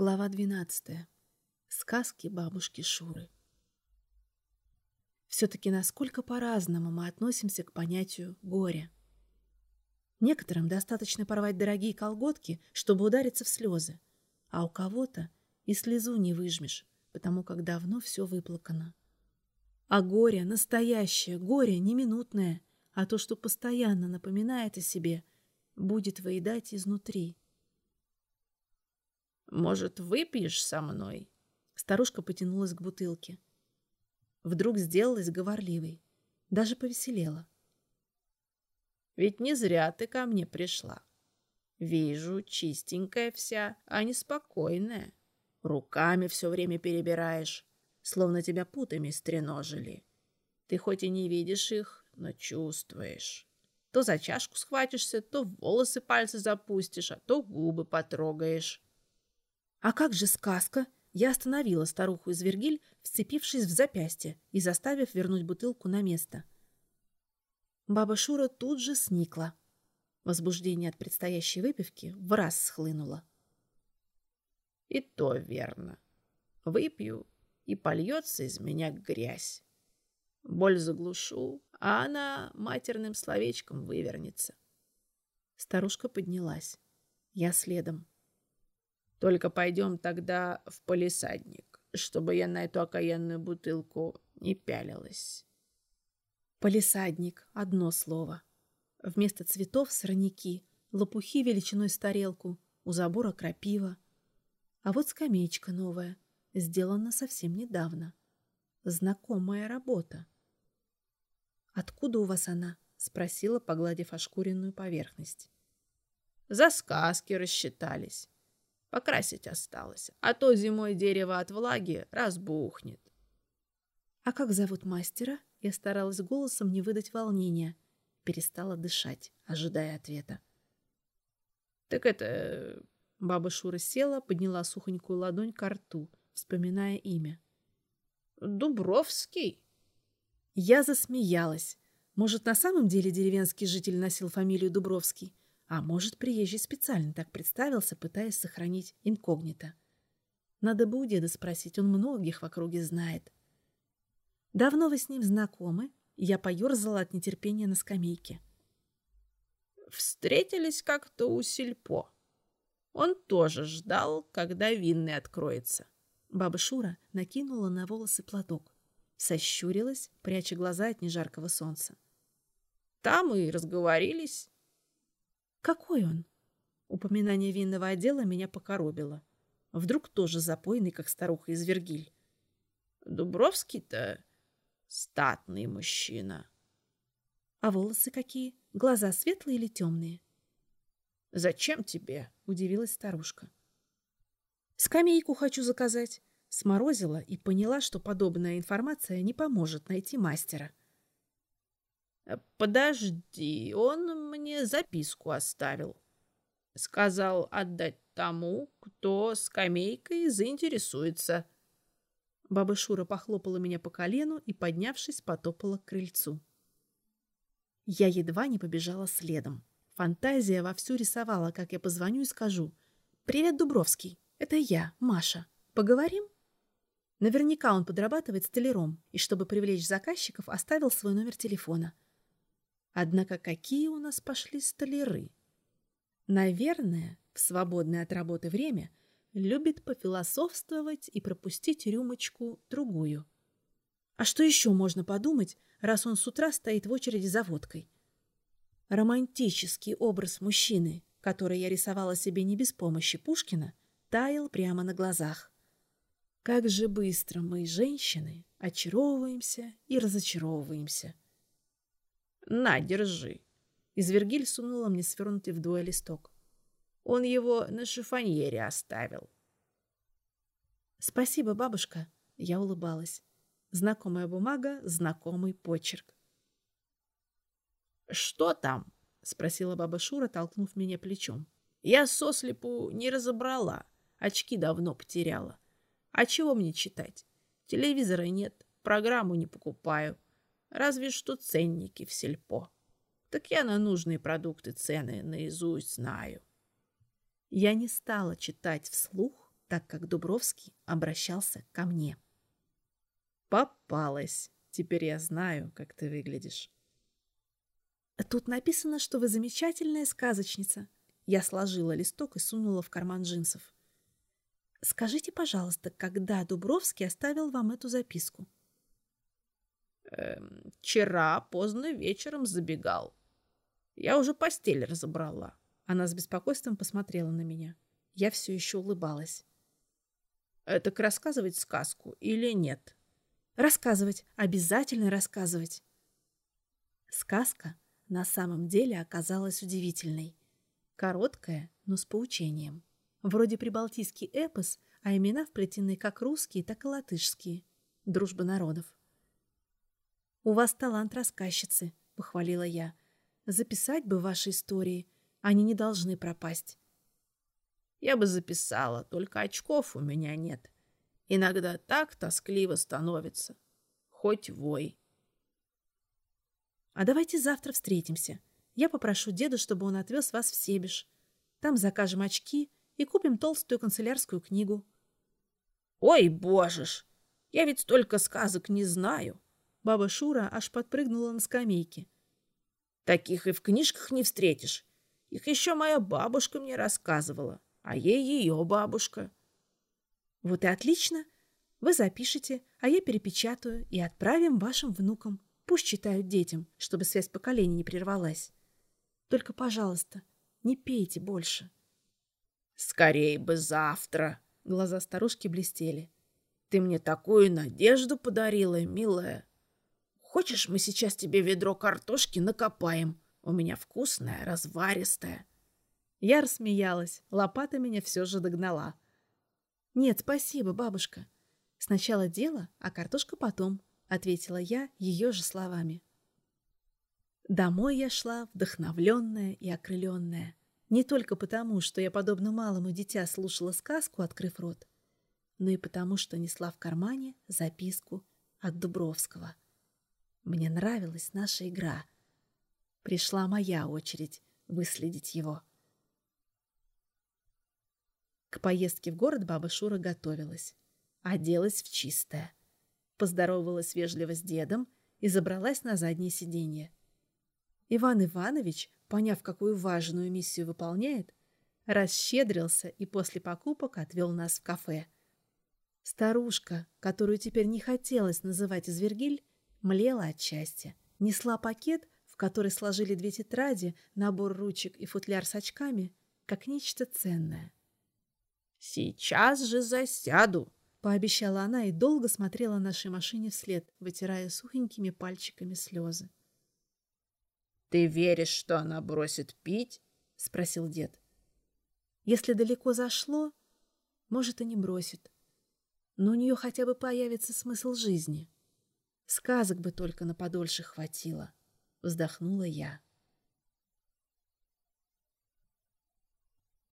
Глава 12. Сказки бабушки Шуры. Все-таки насколько по-разному мы относимся к понятию горя. Некоторым достаточно порвать дорогие колготки, чтобы удариться в слезы, а у кого-то и слезу не выжмешь, потому как давно все выплакано. А горе, настоящее, горе не минутное, а то, что постоянно напоминает о себе, будет выедать изнутри – может, выпьешь со мной?» Старушка потянулась к бутылке. Вдруг сделалась говорливой. Даже повеселела. «Ведь не зря ты ко мне пришла. Вижу, чистенькая вся, а не спокойная. Руками все время перебираешь, словно тебя путами стреножили. Ты хоть и не видишь их, но чувствуешь. То за чашку схватишься, то волосы пальцы запустишь, а то губы потрогаешь. «А как же сказка?» Я остановила старуху из Вергиль, вцепившись в запястье и заставив вернуть бутылку на место. Баба Шура тут же сникла. Возбуждение от предстоящей выпивки в раз схлынуло. «И то верно. Выпью, и польется из меня грязь. Боль заглушу, а она матерным словечком вывернется». Старушка поднялась. Я следом. Только пойдем тогда в полисадник, чтобы я на эту окаянную бутылку не пялилась. Полисадник — одно слово. Вместо цветов — сорняки, лопухи величиной с тарелку, у забора крапива. А вот скамеечка новая, сделана совсем недавно. Знакомая работа. «Откуда у вас она?» — спросила, погладив ошкуренную поверхность. «За сказки рассчитались. Покрасить осталось, а то зимой дерево от влаги разбухнет. «А как зовут мастера?» Я старалась голосом не выдать волнения. Перестала дышать, ожидая ответа. «Так это...» Баба Шура села, подняла сухонькую ладонь к рту, вспоминая имя. «Дубровский». Я засмеялась. Может, на самом деле деревенский житель носил фамилию Дубровский? А может, приезжий специально так представился, пытаясь сохранить инкогнито. Надо бы у деда спросить, он многих в округе знает. Давно вы с ним знакомы? Я поерзала от нетерпения на скамейке. Встретились как-то у сельпо. Он тоже ждал, когда винный откроется. Баба Шура накинула на волосы платок. Сощурилась, пряча глаза от нежаркого солнца. Там и разговорились. Какой он? Упоминание винного отдела меня покоробило. Вдруг тоже запойный, как старуха из Вергиль. Дубровский-то статный мужчина. А волосы какие? Глаза светлые или темные? Зачем тебе? Удивилась старушка. Скамейку хочу заказать. Сморозила и поняла, что подобная информация не поможет найти мастера. «Подожди, он мне записку оставил. Сказал отдать тому, кто скамейкой заинтересуется». Баба Шура похлопала меня по колену и, поднявшись, потопала к крыльцу. Я едва не побежала следом. Фантазия вовсю рисовала, как я позвоню и скажу. «Привет, Дубровский. Это я, Маша. Поговорим?» Наверняка он подрабатывает столяром, и чтобы привлечь заказчиков, оставил свой номер телефона – Однако какие у нас пошли столяры? Наверное, в свободное от работы время любит пофилософствовать и пропустить рюмочку другую. А что еще можно подумать, раз он с утра стоит в очереди за водкой? Романтический образ мужчины, который я рисовала себе не без помощи Пушкина, таял прямо на глазах. Как же быстро мы, женщины, очаровываемся и разочаровываемся. «На, держи». Извергиль сунула мне свернутый вдвое листок. Он его на шифоньере оставил. «Спасибо, бабушка», — я улыбалась. Знакомая бумага, знакомый почерк. «Что там?» — спросила баба Шура, толкнув меня плечом. «Я сослепу не разобрала, очки давно потеряла. А чего мне читать? Телевизора нет, программу не покупаю. Разве что ценники в сельпо. Так я на нужные продукты цены наизусть знаю. Я не стала читать вслух, так как Дубровский обращался ко мне. «Попалась. Теперь я знаю, как ты выглядишь». «Тут написано, что вы замечательная сказочница». Я сложила листок и сунула в карман джинсов. «Скажите, пожалуйста, когда Дубровский оставил вам эту записку?» Эм, «Вчера поздно вечером забегал. Я уже постель разобрала». Она с беспокойством посмотрела на меня. Я все еще улыбалась. «Так рассказывать сказку или нет?» «Рассказывать. Обязательно рассказывать». Сказка на самом деле оказалась удивительной. Короткая, но с поучением. Вроде прибалтийский эпос, а имена вплетены как русские, так и латышские. Дружба народов. «У вас талант рассказчицы», — похвалила я. «Записать бы ваши истории. Они не должны пропасть». «Я бы записала, только очков у меня нет. Иногда так тоскливо становится. Хоть вой». А давайте завтра встретимся. Я попрошу деда, чтобы он отвез вас в Себеж. Там закажем очки и купим толстую канцелярскую книгу. Ой, боже ж! Я ведь столько сказок не знаю. Баба Шура аж подпрыгнула на скамейке. Таких и в книжках не встретишь. Их еще моя бабушка мне рассказывала, а ей ее бабушка. Вот и отлично. Вы запишите, а я перепечатаю и отправим вашим внукам. Пусть читают детям, чтобы связь поколений не прервалась. Только, пожалуйста, не пейте больше. Скорей бы завтра. Глаза старушки блестели. Ты мне такую надежду подарила, милая. Хочешь, мы сейчас тебе ведро картошки накопаем? У меня вкусная, разваристая. Я рассмеялась. Лопата меня все же догнала. Нет, спасибо, бабушка. Сначала дело, а картошка потом. — ответила я ее же словами. Домой я шла вдохновленная и окрыленная. Не только потому, что я, подобно малому дитя, слушала сказку, открыв рот, но и потому, что несла в кармане записку от Дубровского. Мне нравилась наша игра. Пришла моя очередь выследить его. К поездке в город баба Шура готовилась. Оделась в чистое поздоровалась вежливо с дедом и забралась на заднее сиденье. Иван Иванович, поняв, какую важную миссию выполняет, расщедрился и после покупок отвел нас в кафе. Старушка, которую теперь не хотелось называть Извергиль, млела от счастья. Несла пакет, в который сложили две тетради, набор ручек и футляр с очками, как нечто ценное. «Сейчас же засяду!» Пообещала она и долго смотрела нашей машине вслед, вытирая сухенькими пальчиками слезы. «Ты веришь, что она бросит пить?» — спросил дед. «Если далеко зашло, может, и не бросит. Но у нее хотя бы появится смысл жизни. Сказок бы только на подольше хватило», — вздохнула я.